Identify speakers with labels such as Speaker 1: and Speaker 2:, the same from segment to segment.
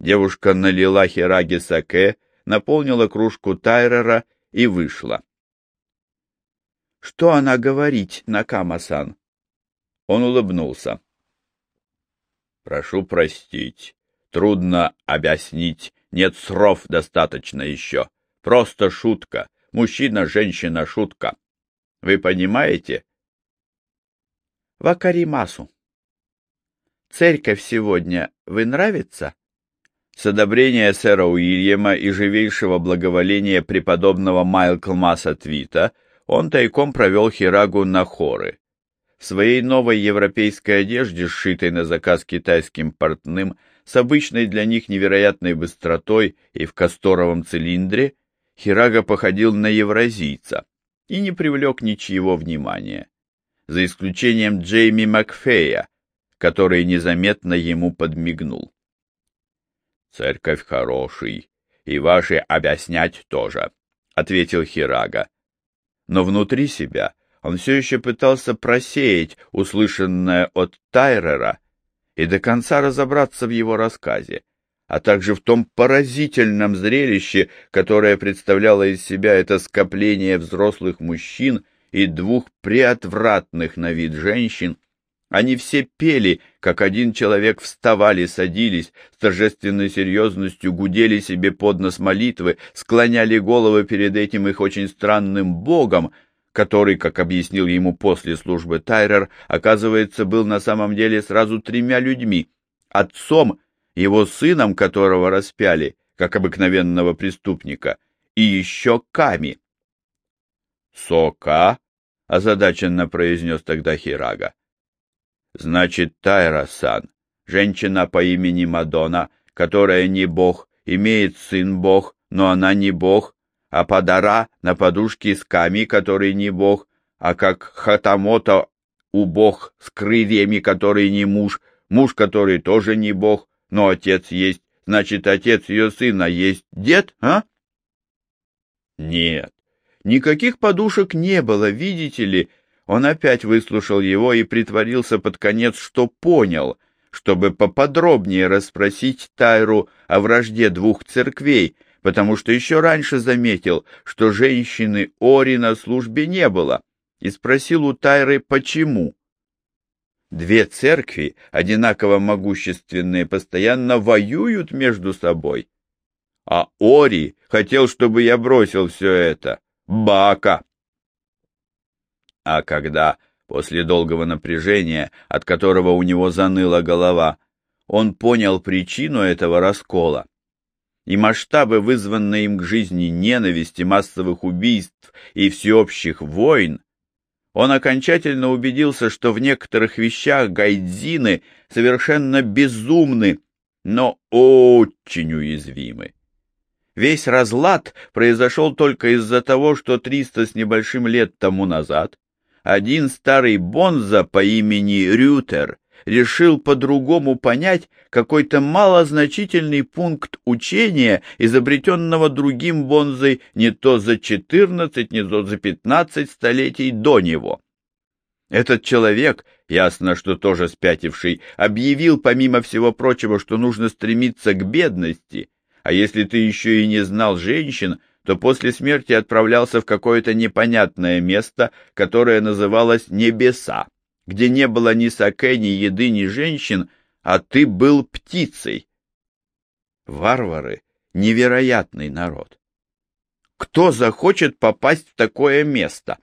Speaker 1: Девушка налила Хираги саке, наполнила кружку Тайрера и вышла. — Что она говорит, Накама-сан? Он улыбнулся. — Прошу простить. Трудно объяснить. Нет слов достаточно еще. Просто шутка. Мужчина, женщина, шутка. Вы понимаете? Вакаримасу. Церковь сегодня вы нравится? С одобрения сэра Уильяма и живейшего благоволения преподобного Майлклмаса Твита он тайком провел Хирагу на хоры. В своей новой европейской одежде, сшитой на заказ китайским портным, с обычной для них невероятной быстротой и в касторовом цилиндре, Хирага походил на евразийца и не привлек ничьего внимания, за исключением Джейми Макфея, который незаметно ему подмигнул. «Церковь хороший, и ваши объяснять тоже», — ответил Хирага. Но внутри себя он все еще пытался просеять услышанное от Тайрера и до конца разобраться в его рассказе, а также в том поразительном зрелище, которое представляло из себя это скопление взрослых мужчин и двух преотвратных на вид женщин, они все пели, как один человек вставали, садились, с торжественной серьезностью гудели себе под нос молитвы, склоняли головы перед этим их очень странным богом, который, как объяснил ему после службы Тайрер, оказывается, был на самом деле сразу тремя людьми — отцом, его сыном, которого распяли, как обыкновенного преступника, и еще Ками. «Сока?» — озадаченно произнес тогда Хирага. Значит, Тайра-сан, женщина по имени Мадона, которая не бог, имеет сын бог, но она не бог, а Падара на подушке с Ками, который не бог, а как Хатамото у бог с крыльями, который не муж, муж, который тоже не бог, но отец есть, значит, отец ее сына есть дед, а? Нет, никаких подушек не было, видите ли, он опять выслушал его и притворился под конец, что понял, чтобы поподробнее расспросить Тайру о вражде двух церквей, потому что еще раньше заметил, что женщины Ори на службе не было, и спросил у Тайры, почему. Две церкви, одинаково могущественные, постоянно воюют между собой. А Ори хотел, чтобы я бросил все это. Бака! А когда, после долгого напряжения, от которого у него заныла голова, он понял причину этого раскола, и масштабы, вызванные им к жизни ненависти, массовых убийств и всеобщих войн, он окончательно убедился, что в некоторых вещах гайдзины совершенно безумны, но очень уязвимы. Весь разлад произошел только из-за того, что триста с небольшим лет тому назад один старый бонза по имени Рютер решил по-другому понять какой-то малозначительный пункт учения, изобретенного другим бонзой не то за 14, не то за 15 столетий до него. Этот человек, ясно, что тоже спятивший, объявил, помимо всего прочего, что нужно стремиться к бедности, а если ты еще и не знал женщин, то после смерти отправлялся в какое-то непонятное место, которое называлось «Небеса», где не было ни саке, ни еды, ни женщин, а ты был птицей. Варвары — невероятный народ. Кто захочет попасть в такое место?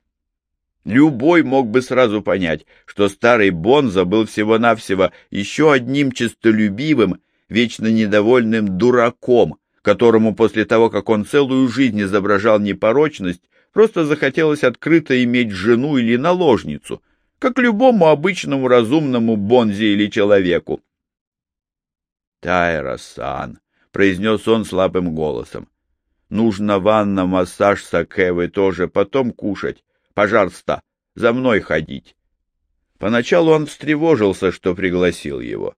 Speaker 1: Любой мог бы сразу понять, что старый Бонза был всего-навсего еще одним честолюбивым, вечно недовольным дураком, которому после того, как он целую жизнь изображал непорочность, просто захотелось открыто иметь жену или наложницу, как любому обычному разумному бонзе или человеку. «Тайра-сан», — произнес он слабым голосом, — «нужно ванна, массаж, саке, вы тоже, потом кушать. Пожалуйста, за мной ходить». Поначалу он встревожился, что пригласил его.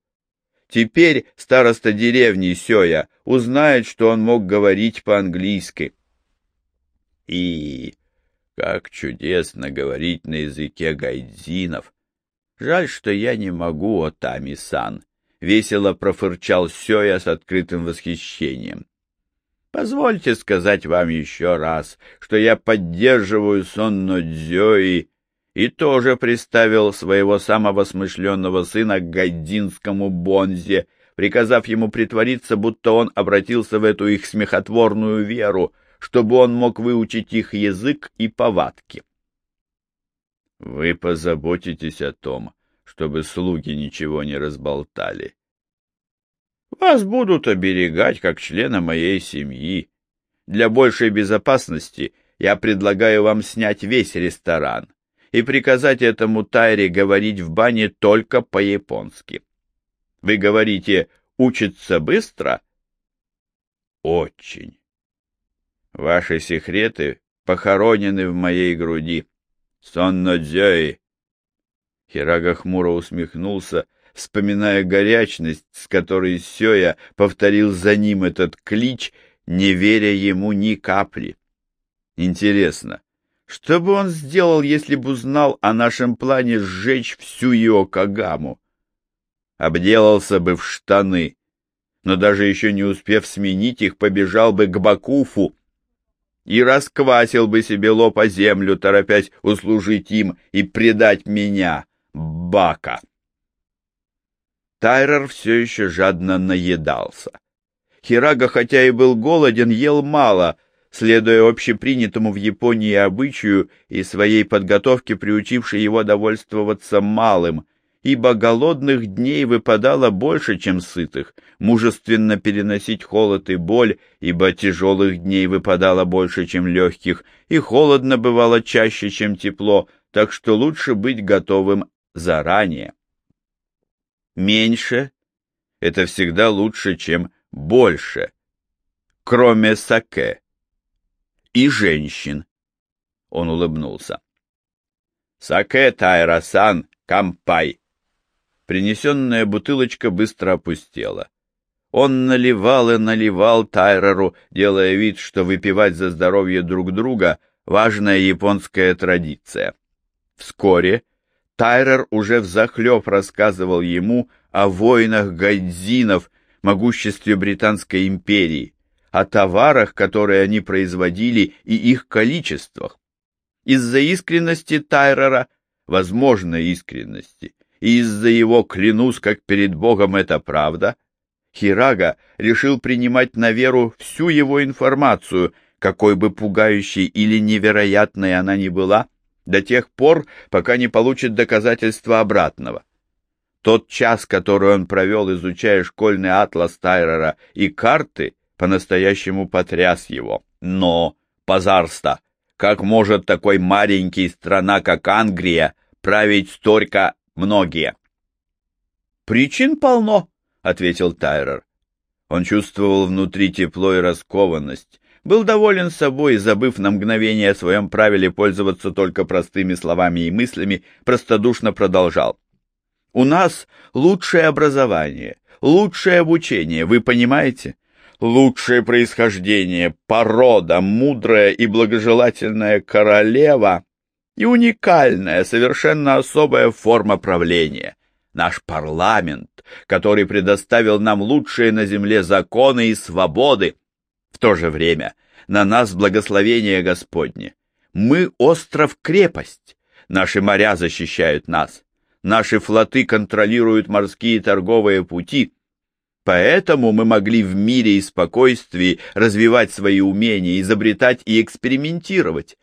Speaker 1: Теперь староста деревни Сёя узнает, что он мог говорить по-английски. И как чудесно говорить на языке гайдзинов. Жаль, что я не могу, Отами-сан. — весело профырчал Сёя с открытым восхищением. Позвольте сказать вам еще раз, что я поддерживаю Сонно Дзёи и тоже приставил своего самого смышленного сына к гайдинскому бонзе, приказав ему притвориться, будто он обратился в эту их смехотворную веру, чтобы он мог выучить их язык и повадки. Вы позаботитесь о том, чтобы слуги ничего не разболтали. Вас будут оберегать как члена моей семьи. Для большей безопасности я предлагаю вам снять весь ресторан и приказать этому Тайре говорить в бане только по-японски. Вы говорите «учится быстро»? Очень. Ваши секреты похоронены в моей груди. Сонно дзёи. Хирага хмуро усмехнулся, вспоминая горячность, с которой Сёя повторил за ним этот клич, не веря ему ни капли. Интересно, что бы он сделал, если бы узнал о нашем плане сжечь всю его Кагаму? Обделался бы в штаны, но даже еще не успев сменить их, побежал бы к Бакуфу и расквасил бы себе лоб о землю, торопясь услужить им и предать меня, Бака. Тайрер все еще жадно наедался. Хирага, хотя и был голоден, ел мало, следуя общепринятому в Японии обычаю и своей подготовке приучившей его довольствоваться малым, ибо голодных дней выпадало больше, чем сытых, мужественно переносить холод и боль, ибо тяжелых дней выпадало больше, чем легких, и холодно бывало чаще, чем тепло, так что лучше быть готовым заранее. Меньше — это всегда лучше, чем больше, кроме саке. И женщин. Он улыбнулся. Саке Тайрасан, кампай. Принесенная бутылочка быстро опустела. Он наливал и наливал Тайреру, делая вид, что выпивать за здоровье друг друга — важная японская традиция. Вскоре Тайрер уже взахлеб рассказывал ему о воинах гайдзинов, могуществе Британской империи, о товарах, которые они производили, и их количествах. Из-за искренности Тайрера, возможной искренности, и из-за его «клянусь, как перед Богом это правда», Хирага решил принимать на веру всю его информацию, какой бы пугающей или невероятной она ни была, до тех пор, пока не получит доказательства обратного. Тот час, который он провел, изучая школьный атлас Тайрера и карты, по-настоящему потряс его. Но, позарста, как может такой маленький страна, как Англия, править столько многие? Причин полно, — ответил Тайрер. Он чувствовал внутри тепло и раскованность, был доволен собой забыв на мгновение о своем правиле пользоваться только простыми словами и мыслями, простодушно продолжал. «У нас лучшее образование, лучшее обучение, вы понимаете? Лучшее происхождение, порода, мудрая и благожелательная королева и уникальная, совершенно особая форма правления. Наш парламент, который предоставил нам лучшие на земле законы и свободы, в то же время на нас благословение Господне. Мы остров-крепость, наши моря защищают нас, наши флоты контролируют морские торговые пути, Поэтому мы могли в мире и спокойствии развивать свои умения, изобретать и экспериментировать.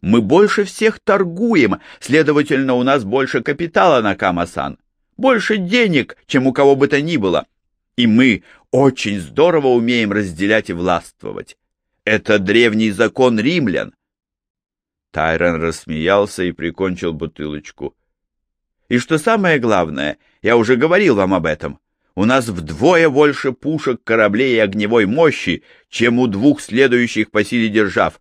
Speaker 1: Мы больше всех торгуем, следовательно, у нас больше капитала на Камасан, больше денег, чем у кого бы то ни было. И мы очень здорово умеем разделять и властвовать. Это древний закон римлян. Тайрон рассмеялся и прикончил бутылочку. И что самое главное, я уже говорил вам об этом, у нас вдвое больше пушек, кораблей и огневой мощи, чем у двух следующих по силе держав.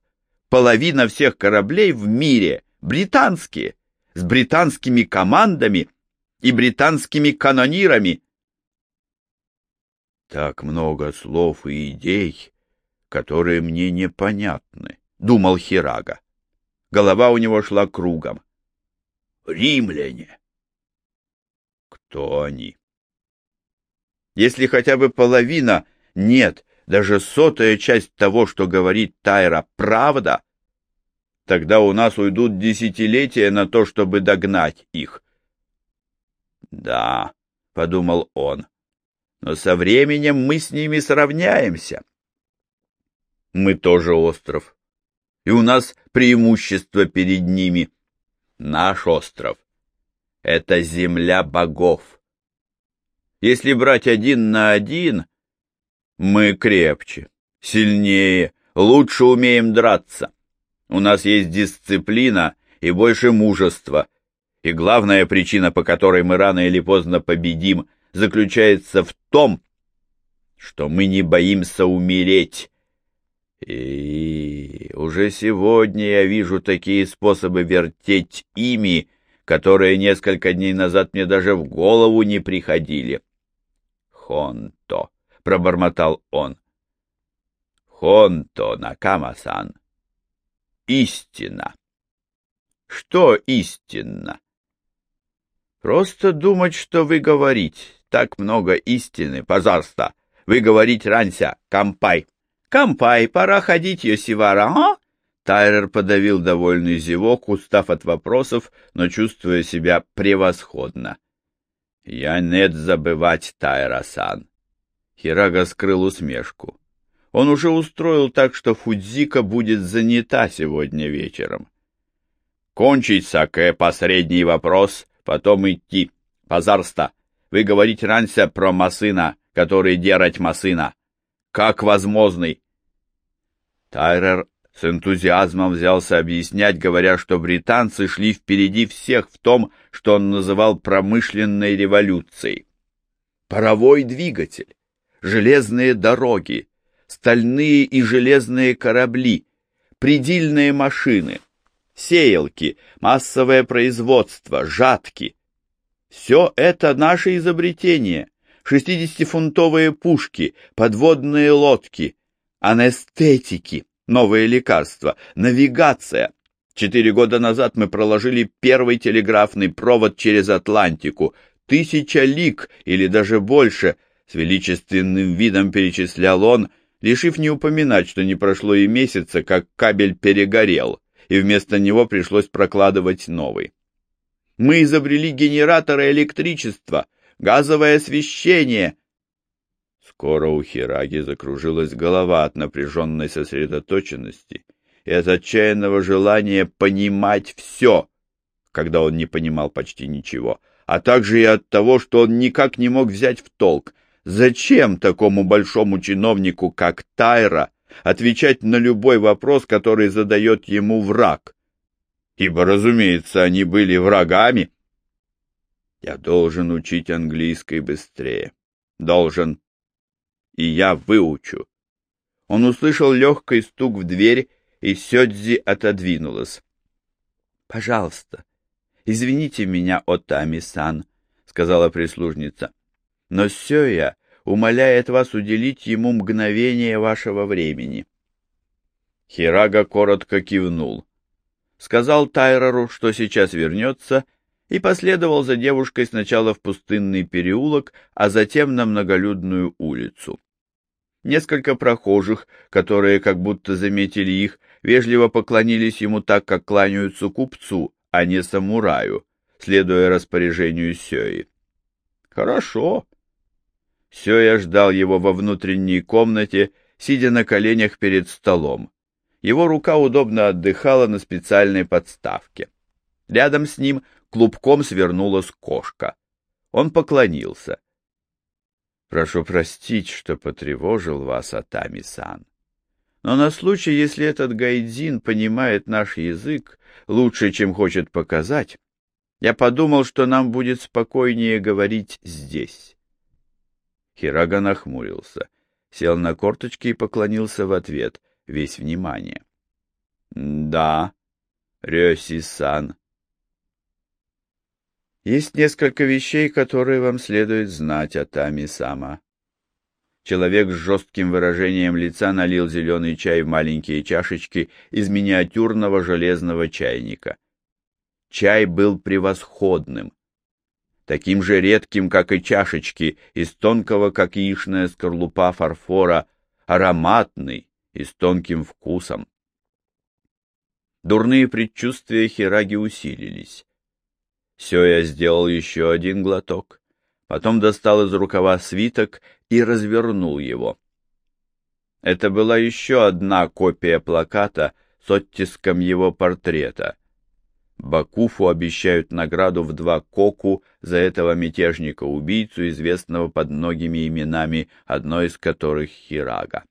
Speaker 1: Половина всех кораблей в мире британские, с британскими командами и британскими канонирами. Так много слов и идей, которые мне непонятны, — думал Хирага. Голова у него шла кругом. Римляне. Кто они? Если хотя бы половина, нет, даже сотая часть того, что говорит Тайра, правда, тогда у нас уйдут десятилетия на то, чтобы догнать их. Да, — подумал он, — но со временем мы с ними сравняемся. Мы тоже остров, и у нас преимущество перед ними. Наш остров — это земля богов. Если брать один на один, мы крепче, сильнее, лучше умеем драться. У нас есть дисциплина и больше мужества. И главная причина, по которой мы рано или поздно победим, заключается в том, что мы не боимся умереть. И уже сегодня я вижу такие способы вертеть ими, которые несколько дней назад мне даже в голову не приходили. Хонто, — пробормотал он. Хонто Накама-сан. Истина. Что истинно? Просто думать, что вы говорите. Так много истины, пожалуйста. Вы говорите раньше, кампай. Кампай, пора ходить, Йосивара, а? Тайрер подавил довольный зевок, устав от вопросов, но чувствуя себя превосходно. «Я нет забывать, Тайра-сан!» Хирага скрыл усмешку. Он уже устроил так, что Фудзика будет занята сегодня вечером. «Кончить саке, посредний вопрос, потом идти. Пазарста, вы говорите раньше про Масына, который дерать Масына. Как возможный?» Тайрер с энтузиазмом взялся объяснять, говоря, что британцы шли впереди всех в том, что он называл промышленной революцией. Паровой двигатель, железные дороги, стальные и железные корабли, предельные машины, сеялки, массовое производство, жатки. Все это наше изобретение. Шестидесятифунтовые пушки, подводные лодки, анестетики, новые лекарства, навигация. Четыре года назад мы проложили первый телеграфный провод через Атлантику. Тысяча лиг или даже больше, с величественным видом перечислял он, решив не упоминать, что не прошло и месяца, как кабель перегорел, и вместо него пришлось прокладывать новый. Мы изобрели генераторы электричества, газовое освещение, Скоро у Хираги закружилась голова от напряженной сосредоточенности и от отчаянного желания понимать все, когда он не понимал почти ничего, а также и от того, что он никак не мог взять в толк, зачем такому большому чиновнику, как Тайра, отвечать на любой вопрос, который задает ему враг. Ибо, разумеется, они были врагами. Я должен учить английский быстрее. Должен и я выучу. Он услышал легкий стук в дверь, и Сёдзи отодвинулась. — Пожалуйста, извините меня, Отами-сан, — сказала прислужница, — но Сёя умоляет вас уделить ему мгновение вашего времени. Хирага коротко кивнул. Сказал Тайрору, что сейчас вернется, и последовал за девушкой сначала в пустынный переулок, а затем на многолюдную улицу. Несколько прохожих, которые как будто заметили их, вежливо поклонились ему так, как кланяются купцу, а не самураю, следуя распоряжению Сёи. «Хорошо». Сёя ждал его во внутренней комнате, сидя на коленях перед столом. Его рука удобно отдыхала на специальной подставке. Рядом с ним клубком свернулась кошка. Он поклонился. «Прошу простить, что потревожил вас, Атами-сан. Но на случай, если этот гайдзин понимает наш язык лучше, чем хочет показать, я подумал, что нам будет спокойнее говорить здесь». Хирага нахмурился, сел на корточки и поклонился в ответ, весь внимание. «Да, Рёси-сан, есть несколько вещей, которые вам следует знать о Тами-сама. Человек с жестким выражением лица налил зеленый чай в маленькие чашечки из миниатюрного железного чайника. Чай был превосходным. таким же редким, как и чашечки, из тонкого, как яичная скорлупа фарфора, ароматный и с тонким вкусом. Дурные предчувствия Хираги усилились. Сёя сделал еще один глоток, потом достал из рукава свиток и развернул его. Это была еще одна копия плаката с оттиском его портрета. Бакуфу обещают награду в два коку за этого мятежника-убийцу, известного под многими именами, одно из которых Хирага.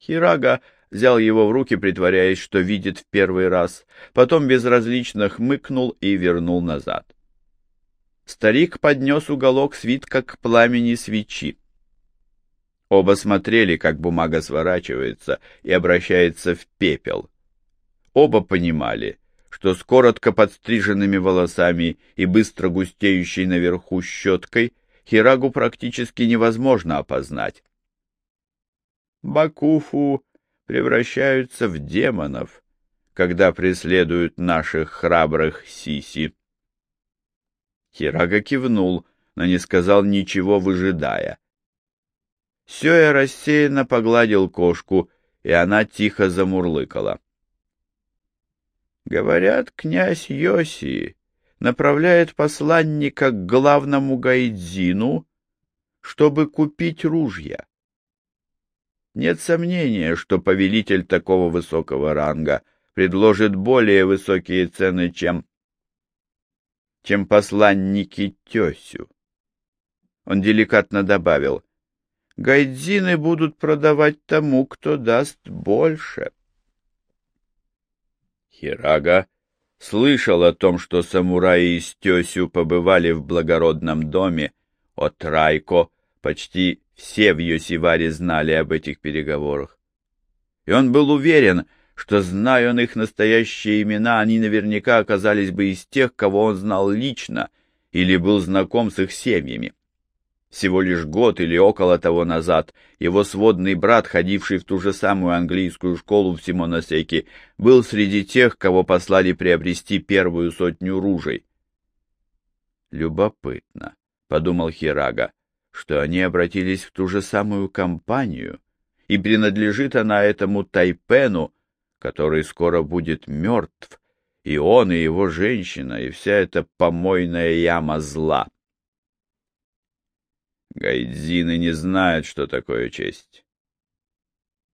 Speaker 1: Хирага взял его в руки, притворяясь, что видит в первый раз, потом безразлично хмыкнул и вернул назад. Старик поднес уголок свитка к пламени свечи. Оба смотрели, как бумага сворачивается и обращается в пепел. Оба понимали, что с коротко подстриженными волосами и быстро густеющей наверху щеткой Хирагу практически невозможно опознать. Бакуфу превращаются в демонов, когда преследуют наших храбрых сиси. Хирага кивнул, но не сказал ничего, выжидая. Сёя рассеянно погладил кошку, и она тихо замурлыкала. Говорят, князь Йоси направляет посланника к главному гайдзину, чтобы купить ружья. Нет сомнения, что повелитель такого высокого ранга предложит более высокие цены, чем чем посланники Тёсю. Он деликатно добавил, гайдзины будут продавать тому, кто даст больше. Хирага слышал о том, что самураи из Тёсю побывали в благородном доме от Райко почти все в Йосиваре знали об этих переговорах. И он был уверен, что, зная он их настоящие имена, они наверняка оказались бы из тех, кого он знал лично или был знаком с их семьями. Всего лишь год или около того назад его сводный брат, ходивший в ту же самую английскую школу в Симоносеке, был среди тех, кого послали приобрести первую сотню ружей. «Любопытно», — подумал Хирага, что они обратились в ту же самую компанию, и принадлежит она этому Тайпену, который скоро будет мертв, и он, и его женщина, и вся эта помойная яма зла. Гайдзины не знают, что такое честь.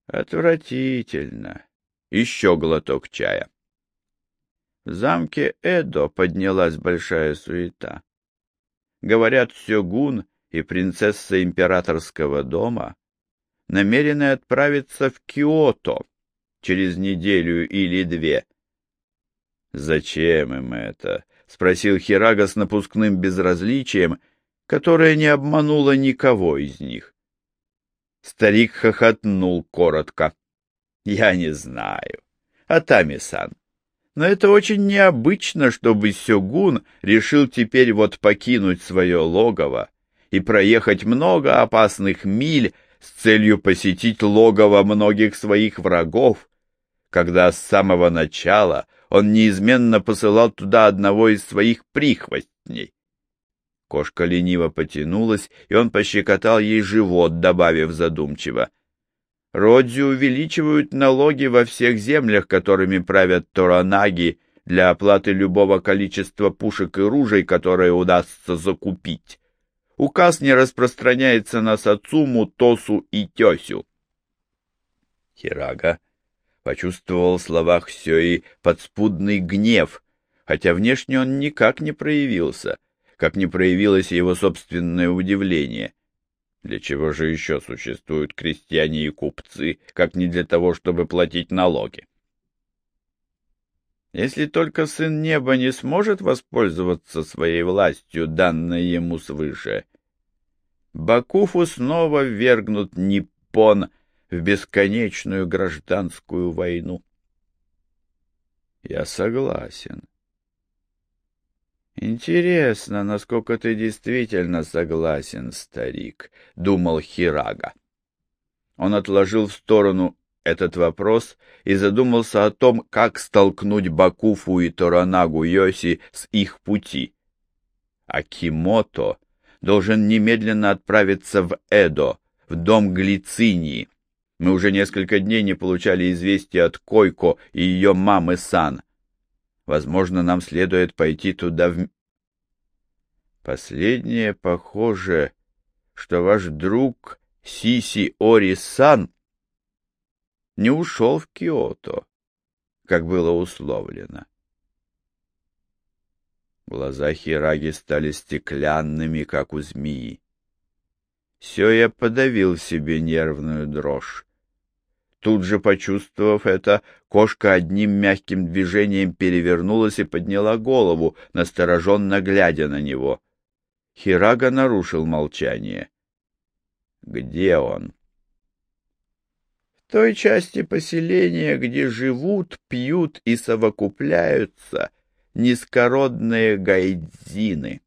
Speaker 1: Отвратительно. Еще глоток чая. В замке Эдо поднялась большая суета. Говорят, Сёгун и принцесса императорского дома намерены отправиться в Киото через неделю или две. «Зачем им это?» — спросил Хирага с напускным безразличием, которое не обмануло никого из них. Старик хохотнул коротко. «Я не знаю. Атами-сан, но это очень необычно, чтобы Сёгун решил теперь вот покинуть свое логово и проехать много опасных миль с целью посетить логово многих своих врагов, когда с самого начала он неизменно посылал туда одного из своих прихвостней. Кошка лениво потянулась, и он пощекотал ей живот, добавив задумчиво. Родзи увеличивают налоги во всех землях, которыми правят Торанаги, для оплаты любого количества пушек и ружей, которое удастся закупить указ не распространяется на Сацуму, Тосу и Тёсю. Хирага почувствовал в словах Сёи подспудный гнев, хотя внешне он никак не проявился, как не проявилось его собственное удивление. Для чего же еще существуют крестьяне и купцы, как не для того, чтобы платить налоги? Если только сын неба не сможет воспользоваться своей властью, данной ему свыше, Бакуфу снова ввергнут Ниппон в бесконечную гражданскую войну. Я согласен. Интересно, насколько ты действительно согласен, старик, думал Хирага. Он отложил в сторону этот вопрос и задумался о том, как столкнуть Бакуфу и Торанагу Йоси с их пути. Акимото должен немедленно отправиться в Эдо, в дом Глицинии. Мы уже несколько дней не получали известия от Койко и ее мамы Сан. Возможно, нам следует пойти туда в... Последнее похоже, что ваш друг Сиси Ори-сан не ушел в Киото, как было условлено. Глаза Хираги стали стеклянными, как у змеи. Все я подавил в себе нервную дрожь. Тут же, почувствовав это, кошка одним мягким движением перевернулась и подняла голову, настороженно глядя на него. Хирага нарушил молчание. «Где он?» «В той части поселения, где живут, пьют и совокупляются низкородные гайдзины».